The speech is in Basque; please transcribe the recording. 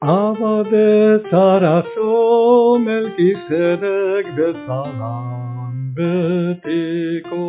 Aba bezara so melkizedek bezalan betiko.